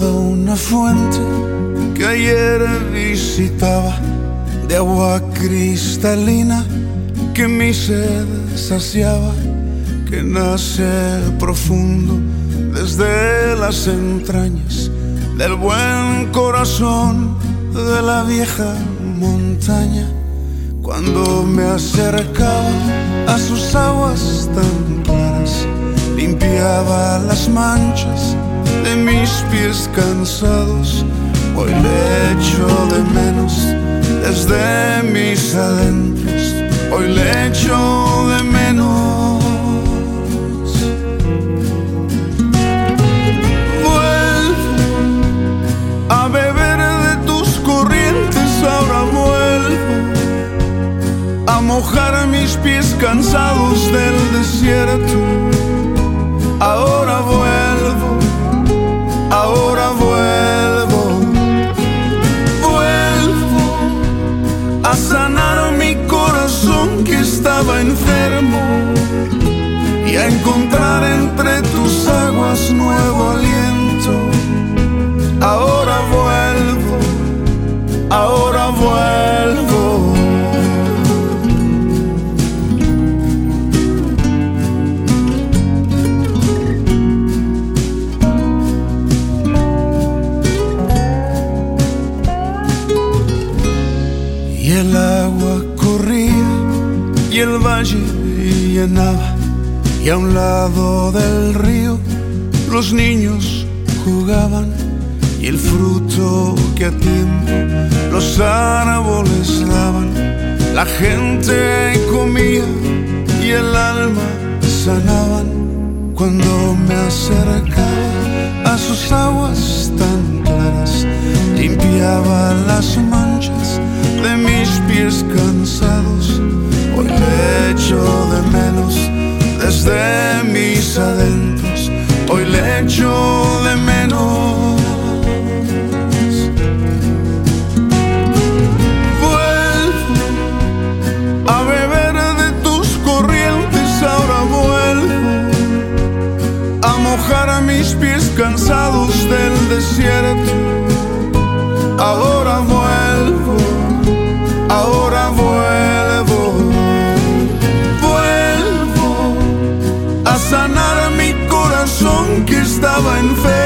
Una fuente que ayer visitaba de agua cristalina que mi sed saciaba, que nace profundo desde las entrañas del buen corazón de la vieja montaña. Cuando me acercaba a sus aguas tan claras, limpiaba las manchas de mis pies cansados. Hoy le echo de menos desde mis adentros. Hoy le echo de menos. Vuelvo a beber de tus corrientes, ahora vuelvo a mojar mis pies cansados del desierto. Ahora vuelvo, estaba enfermo y a encontrar entre tus aguas nuevo aliento. Ahora vuelvo, ahora vuelvo. Y el agua corría y el valle llenaba y a un lado del río los niños jugaban y el fruto que a tiempo los árboles daban. La gente comía y el alma sanaban. Cuando me acercaba a sus aguas tan claras limpiaba las manchas de mis pies Ahora vuelvo, ahora vuelvo, vuelvo a sanar mi corazón que estaba enfermo